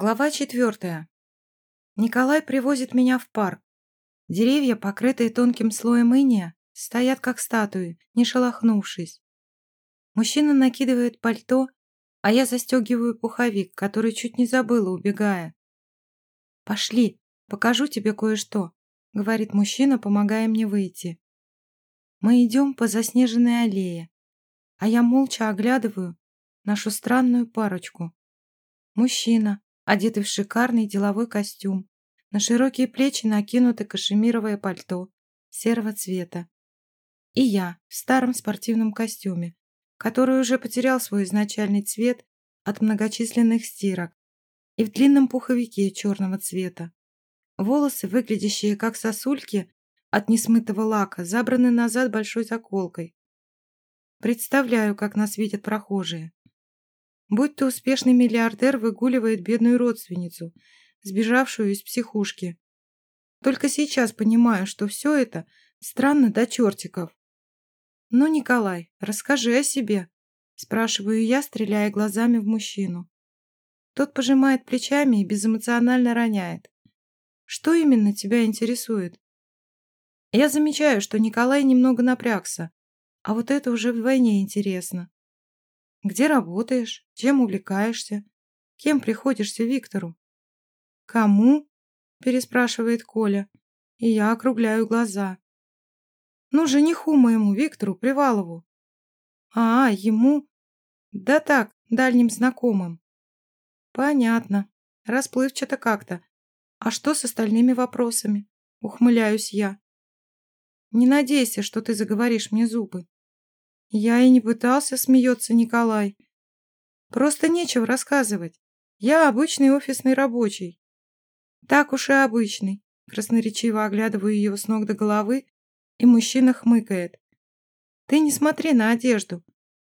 Глава четвертая. Николай привозит меня в парк. Деревья, покрытые тонким слоем иния, стоят как статуи, не шелохнувшись. Мужчина накидывает пальто, а я застегиваю пуховик, который чуть не забыла, убегая. «Пошли, покажу тебе кое-что», — говорит мужчина, помогая мне выйти. Мы идем по заснеженной аллее, а я молча оглядываю нашу странную парочку. Мужчина, одетый в шикарный деловой костюм. На широкие плечи накинуто кашемировое пальто серого цвета. И я в старом спортивном костюме, который уже потерял свой изначальный цвет от многочисленных стирок, и в длинном пуховике черного цвета. Волосы, выглядящие как сосульки от несмытого лака, забраны назад большой заколкой. Представляю, как нас видят прохожие. Будь то успешный миллиардер выгуливает бедную родственницу, сбежавшую из психушки. Только сейчас понимаю, что все это странно до чертиков. «Ну, Николай, расскажи о себе», – спрашиваю я, стреляя глазами в мужчину. Тот пожимает плечами и безэмоционально роняет. «Что именно тебя интересует?» Я замечаю, что Николай немного напрягся, а вот это уже вдвойне интересно. Где работаешь? Чем увлекаешься? Кем приходишься Виктору? Кому? Переспрашивает Коля. И я округляю глаза. Ну, жениху моему, Виктору Привалову. А, ему? Да так, дальним знакомым. Понятно. Расплывчато как-то. А что с остальными вопросами? Ухмыляюсь я. Не надейся, что ты заговоришь мне зубы. Я и не пытался, смеется Николай. Просто нечего рассказывать. Я обычный офисный рабочий. Так уж и обычный. Красноречиво оглядываю его с ног до головы, и мужчина хмыкает. Ты не смотри на одежду.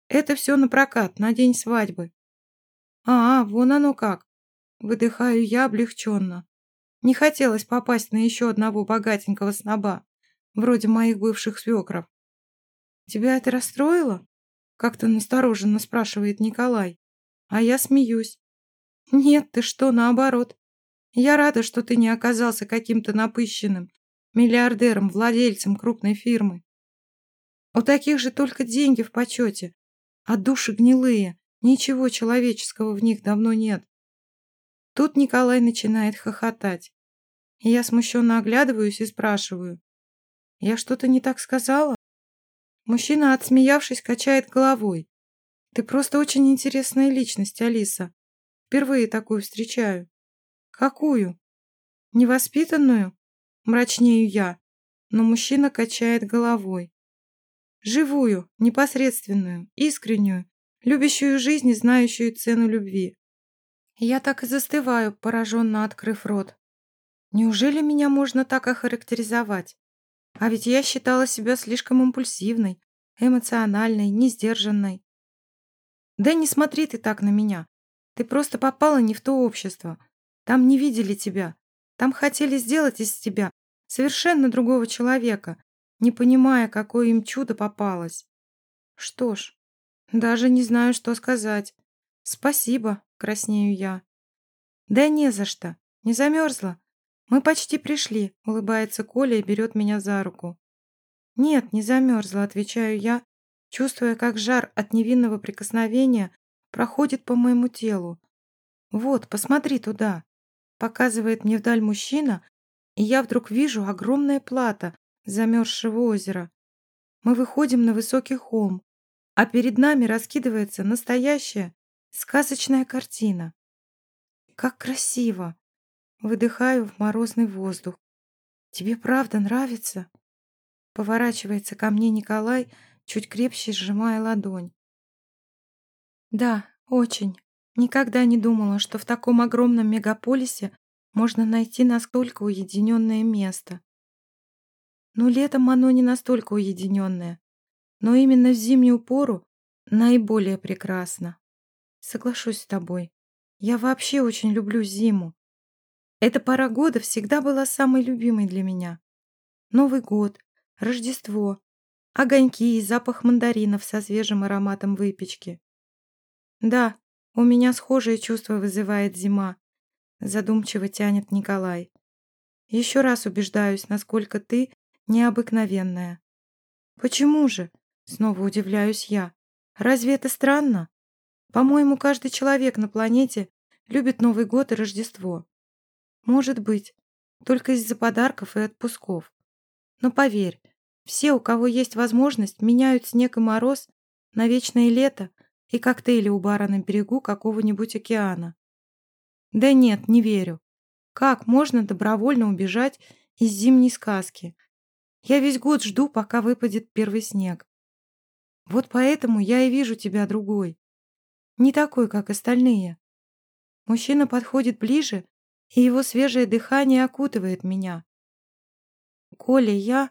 Это все на прокат, на день свадьбы. А, вон оно как. Выдыхаю я облегченно. Не хотелось попасть на еще одного богатенького сноба, вроде моих бывших свекров. «Тебя это расстроило?» Как-то настороженно спрашивает Николай. А я смеюсь. «Нет, ты что, наоборот. Я рада, что ты не оказался каким-то напыщенным, миллиардером, владельцем крупной фирмы. У таких же только деньги в почете, а души гнилые, ничего человеческого в них давно нет». Тут Николай начинает хохотать. Я смущенно оглядываюсь и спрашиваю. «Я что-то не так сказала?» Мужчина, отсмеявшись, качает головой. Ты просто очень интересная личность, Алиса. Впервые такую встречаю. Какую? Невоспитанную? Мрачнею я. Но мужчина качает головой. Живую, непосредственную, искреннюю, любящую жизнь и знающую цену любви. Я так и застываю, пораженно открыв рот. Неужели меня можно так охарактеризовать? А ведь я считала себя слишком импульсивной, эмоциональной, несдержанной. Да не смотри ты так на меня. Ты просто попала не в то общество. Там не видели тебя. Там хотели сделать из тебя совершенно другого человека, не понимая, какое им чудо попалось. Что ж, даже не знаю, что сказать. Спасибо, краснею я. Да не за что. Не замерзла. «Мы почти пришли», — улыбается Коля и берет меня за руку. «Нет, не замерзла», — отвечаю я, чувствуя, как жар от невинного прикосновения проходит по моему телу. «Вот, посмотри туда», — показывает мне вдаль мужчина, и я вдруг вижу огромное плато замерзшего озера. Мы выходим на высокий холм, а перед нами раскидывается настоящая сказочная картина. Как красиво! Выдыхаю в морозный воздух. «Тебе правда нравится?» Поворачивается ко мне Николай, чуть крепче сжимая ладонь. «Да, очень. Никогда не думала, что в таком огромном мегаполисе можно найти настолько уединенное место. Ну, летом оно не настолько уединенное, но именно в зимнюю пору наиболее прекрасно. Соглашусь с тобой. Я вообще очень люблю зиму. Эта пора года всегда была самой любимой для меня. Новый год, Рождество, огоньки и запах мандаринов со свежим ароматом выпечки. Да, у меня схожее чувство вызывает зима. задумчиво тянет Николай. Еще раз убеждаюсь, насколько ты необыкновенная. Почему же? Снова удивляюсь я. Разве это странно? По-моему, каждый человек на планете любит Новый год и Рождество. Может быть, только из-за подарков и отпусков. Но поверь, все, у кого есть возможность, меняют снег и мороз на вечное лето и коктейли у бара на берегу какого-нибудь океана. Да нет, не верю. Как можно добровольно убежать из зимней сказки? Я весь год жду, пока выпадет первый снег. Вот поэтому я и вижу тебя другой. Не такой, как остальные. Мужчина подходит ближе, и его свежее дыхание окутывает меня. «Коля, я...»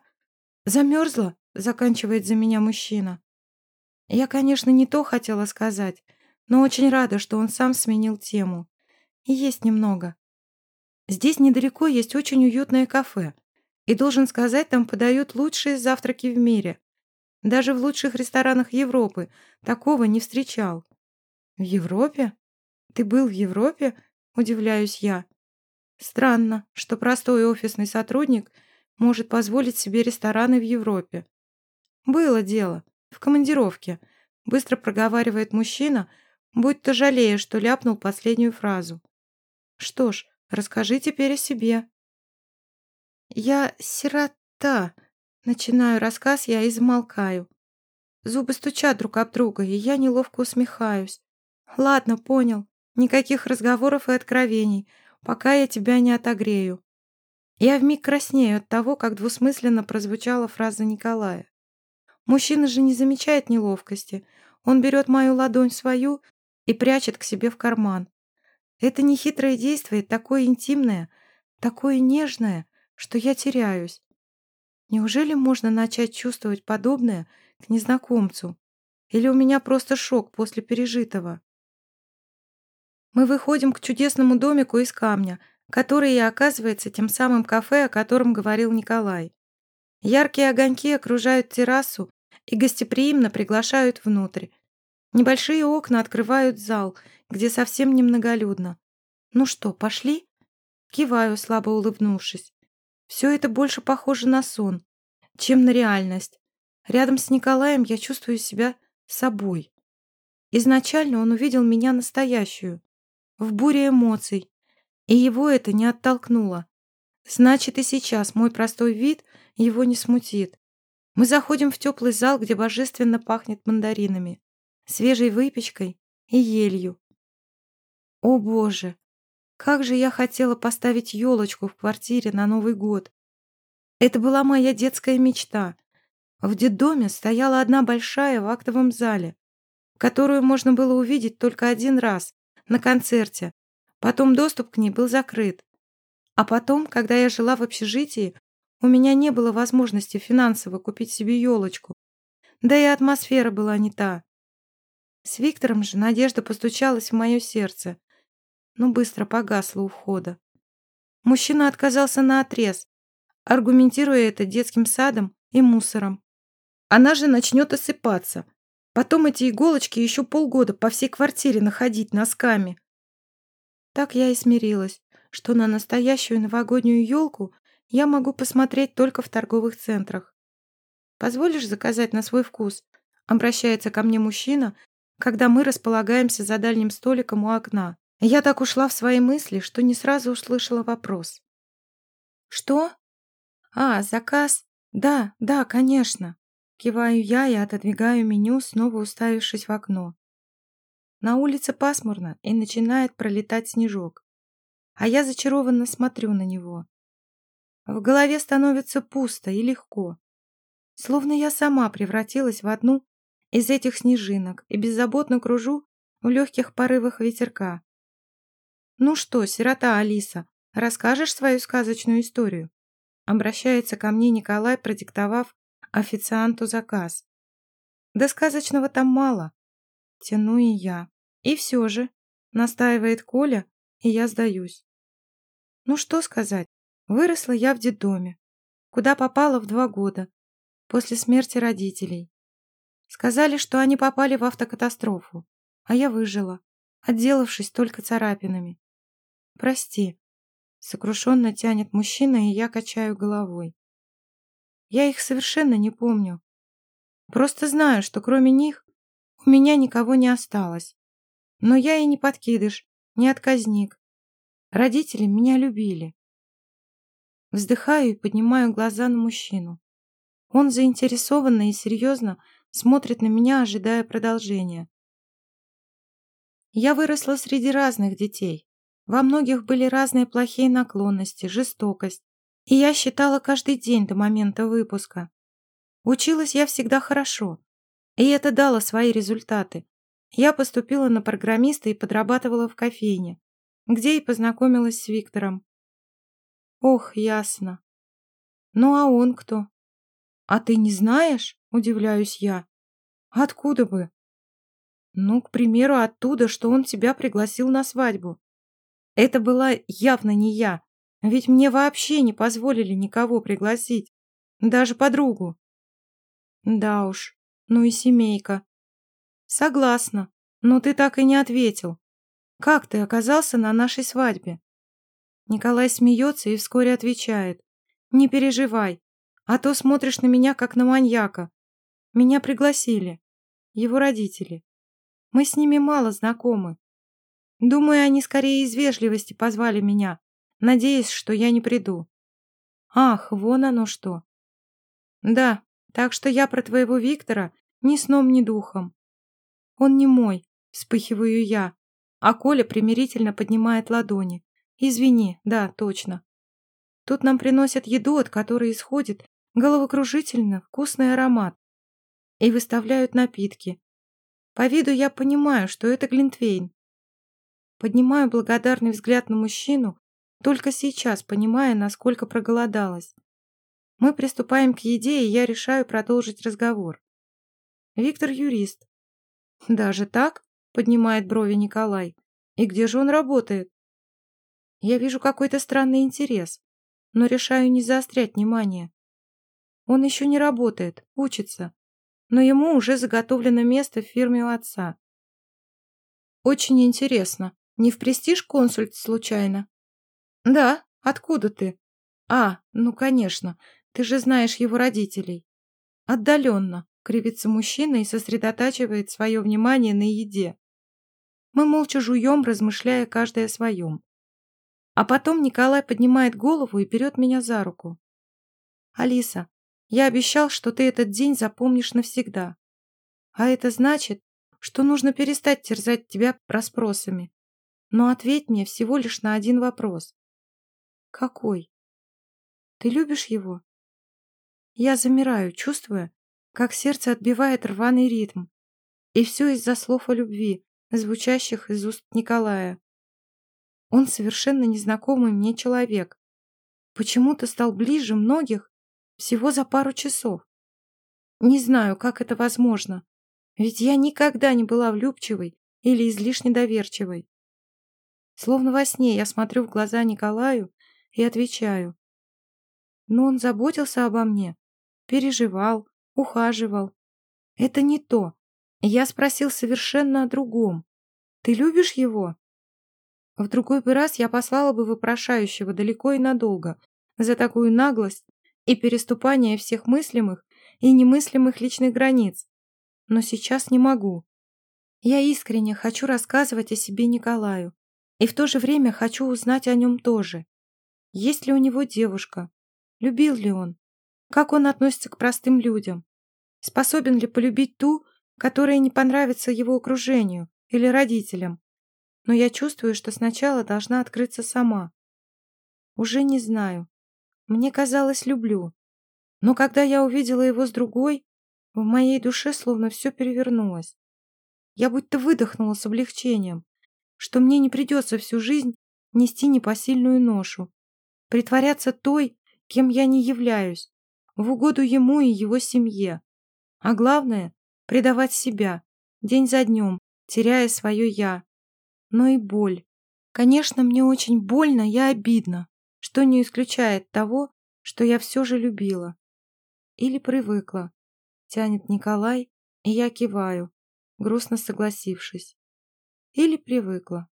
«Замерзла?» — заканчивает за меня мужчина. Я, конечно, не то хотела сказать, но очень рада, что он сам сменил тему. И есть немного. Здесь недалеко есть очень уютное кафе. И, должен сказать, там подают лучшие завтраки в мире. Даже в лучших ресторанах Европы такого не встречал. В Европе? Ты был в Европе? Удивляюсь я. Странно, что простой офисный сотрудник может позволить себе рестораны в Европе. Было дело. В командировке. Быстро проговаривает мужчина, будь-то жалея, что ляпнул последнюю фразу. Что ж, расскажи теперь о себе. Я сирота. Начинаю рассказ я и замолкаю. Зубы стучат друг об друга, и я неловко усмехаюсь. Ладно, понял. Никаких разговоров и откровений, пока я тебя не отогрею. Я вмиг краснею от того, как двусмысленно прозвучала фраза Николая. Мужчина же не замечает неловкости. Он берет мою ладонь свою и прячет к себе в карман. Это нехитрое действие, такое интимное, такое нежное, что я теряюсь. Неужели можно начать чувствовать подобное к незнакомцу? Или у меня просто шок после пережитого? Мы выходим к чудесному домику из камня, который и оказывается тем самым кафе, о котором говорил Николай. Яркие огоньки окружают террасу и гостеприимно приглашают внутрь. Небольшие окна открывают зал, где совсем немноголюдно. «Ну что, пошли?» Киваю, слабо улыбнувшись. Все это больше похоже на сон, чем на реальность. Рядом с Николаем я чувствую себя собой. Изначально он увидел меня настоящую, в буре эмоций, и его это не оттолкнуло. Значит, и сейчас мой простой вид его не смутит. Мы заходим в теплый зал, где божественно пахнет мандаринами, свежей выпечкой и елью. О боже, как же я хотела поставить елочку в квартире на Новый год. Это была моя детская мечта. В детдоме стояла одна большая в актовом зале, которую можно было увидеть только один раз, на концерте. Потом доступ к ней был закрыт. А потом, когда я жила в общежитии, у меня не было возможности финансово купить себе елочку. Да и атмосфера была не та. С Виктором же надежда постучалась в мое сердце, но быстро погасла у входа. Мужчина отказался на отрез, аргументируя это детским садом и мусором. Она же начнет осыпаться. Потом эти иголочки еще полгода по всей квартире находить носками. Так я и смирилась, что на настоящую новогоднюю елку я могу посмотреть только в торговых центрах. «Позволишь заказать на свой вкус?» Обращается ко мне мужчина, когда мы располагаемся за дальним столиком у окна. Я так ушла в свои мысли, что не сразу услышала вопрос. «Что?» «А, заказ? Да, да, конечно». Киваю я и отодвигаю меню, снова уставившись в окно. На улице пасмурно и начинает пролетать снежок. А я зачарованно смотрю на него. В голове становится пусто и легко. Словно я сама превратилась в одну из этих снежинок и беззаботно кружу в легких порывах ветерка. «Ну что, сирота Алиса, расскажешь свою сказочную историю?» Обращается ко мне Николай, продиктовав официанту заказ. «Да сказочного там мало». Тяну и я. И все же, настаивает Коля, и я сдаюсь. Ну что сказать, выросла я в детдоме, куда попала в два года, после смерти родителей. Сказали, что они попали в автокатастрофу, а я выжила, отделавшись только царапинами. Прости. Сокрушенно тянет мужчина, и я качаю головой. Я их совершенно не помню. Просто знаю, что кроме них у меня никого не осталось. Но я и не подкидыш, не отказник. Родители меня любили. Вздыхаю и поднимаю глаза на мужчину. Он заинтересованно и серьезно смотрит на меня, ожидая продолжения. Я выросла среди разных детей. Во многих были разные плохие наклонности, жестокость. И я считала каждый день до момента выпуска. Училась я всегда хорошо. И это дало свои результаты. Я поступила на программиста и подрабатывала в кофейне, где и познакомилась с Виктором. Ох, ясно. Ну а он кто? А ты не знаешь? Удивляюсь я. Откуда бы? Ну, к примеру, оттуда, что он тебя пригласил на свадьбу. Это была явно не я, ведь мне вообще не позволили никого пригласить, даже подругу. Да уж, ну и семейка. Согласна, но ты так и не ответил. Как ты оказался на нашей свадьбе? Николай смеется и вскоре отвечает. Не переживай, а то смотришь на меня, как на маньяка. Меня пригласили. Его родители. Мы с ними мало знакомы. Думаю, они скорее из вежливости позвали меня, надеясь, что я не приду. Ах, вон оно что. Да, так что я про твоего Виктора ни сном, ни духом. Он не мой, вспыхиваю я, а Коля примирительно поднимает ладони. Извини, да, точно. Тут нам приносят еду, от которой исходит головокружительно вкусный аромат. И выставляют напитки, по виду я понимаю, что это Глинтвейн. Поднимаю благодарный взгляд на мужчину, только сейчас понимая, насколько проголодалась. Мы приступаем к еде, и я решаю продолжить разговор. Виктор юрист. Даже так? Поднимает брови Николай. И где же он работает? Я вижу какой-то странный интерес, но решаю не заострять внимание. Он еще не работает, учится но ему уже заготовлено место в фирме у отца. Очень интересно. Не в престиж консульт случайно? Да, откуда ты? А, ну конечно, ты же знаешь его родителей. Отдаленно, кривится мужчина и сосредотачивает свое внимание на еде. Мы молча жуем, размышляя каждый о своем. А потом Николай поднимает голову и берет меня за руку. «Алиса, я обещал, что ты этот день запомнишь навсегда. А это значит, что нужно перестать терзать тебя расспросами. Но ответь мне всего лишь на один вопрос. Какой? Ты любишь его? Я замираю, чувствуя, как сердце отбивает рваный ритм. И все из-за слов о любви, звучащих из уст Николая. Он совершенно незнакомый мне человек. Почему-то стал ближе многих всего за пару часов. Не знаю, как это возможно, ведь я никогда не была влюбчивой или излишне доверчивой. Словно во сне я смотрю в глаза Николаю и отвечаю. Но он заботился обо мне, переживал, ухаживал. Это не то. Я спросил совершенно о другом. Ты любишь его? В другой бы раз я послала бы вопрошающего далеко и надолго за такую наглость и переступание всех мыслимых и немыслимых личных границ. Но сейчас не могу. Я искренне хочу рассказывать о себе Николаю, и в то же время хочу узнать о нем тоже. Есть ли у него девушка? Любил ли он? Как он относится к простым людям? Способен ли полюбить ту, которая не понравится его окружению или родителям? Но я чувствую, что сначала должна открыться сама. Уже не знаю, мне казалось, люблю. Но когда я увидела его с другой, в моей душе словно все перевернулось. Я будто выдохнула с облегчением, что мне не придется всю жизнь нести непосильную ношу, притворяться той, кем я не являюсь, в угоду ему и его семье. А главное — предавать себя, день за днем, теряя свое «я». Но и боль. Конечно, мне очень больно и обидно, что не исключает того, что я все же любила. Или привыкла. Тянет Николай, и я киваю, грустно согласившись. Или привыкла.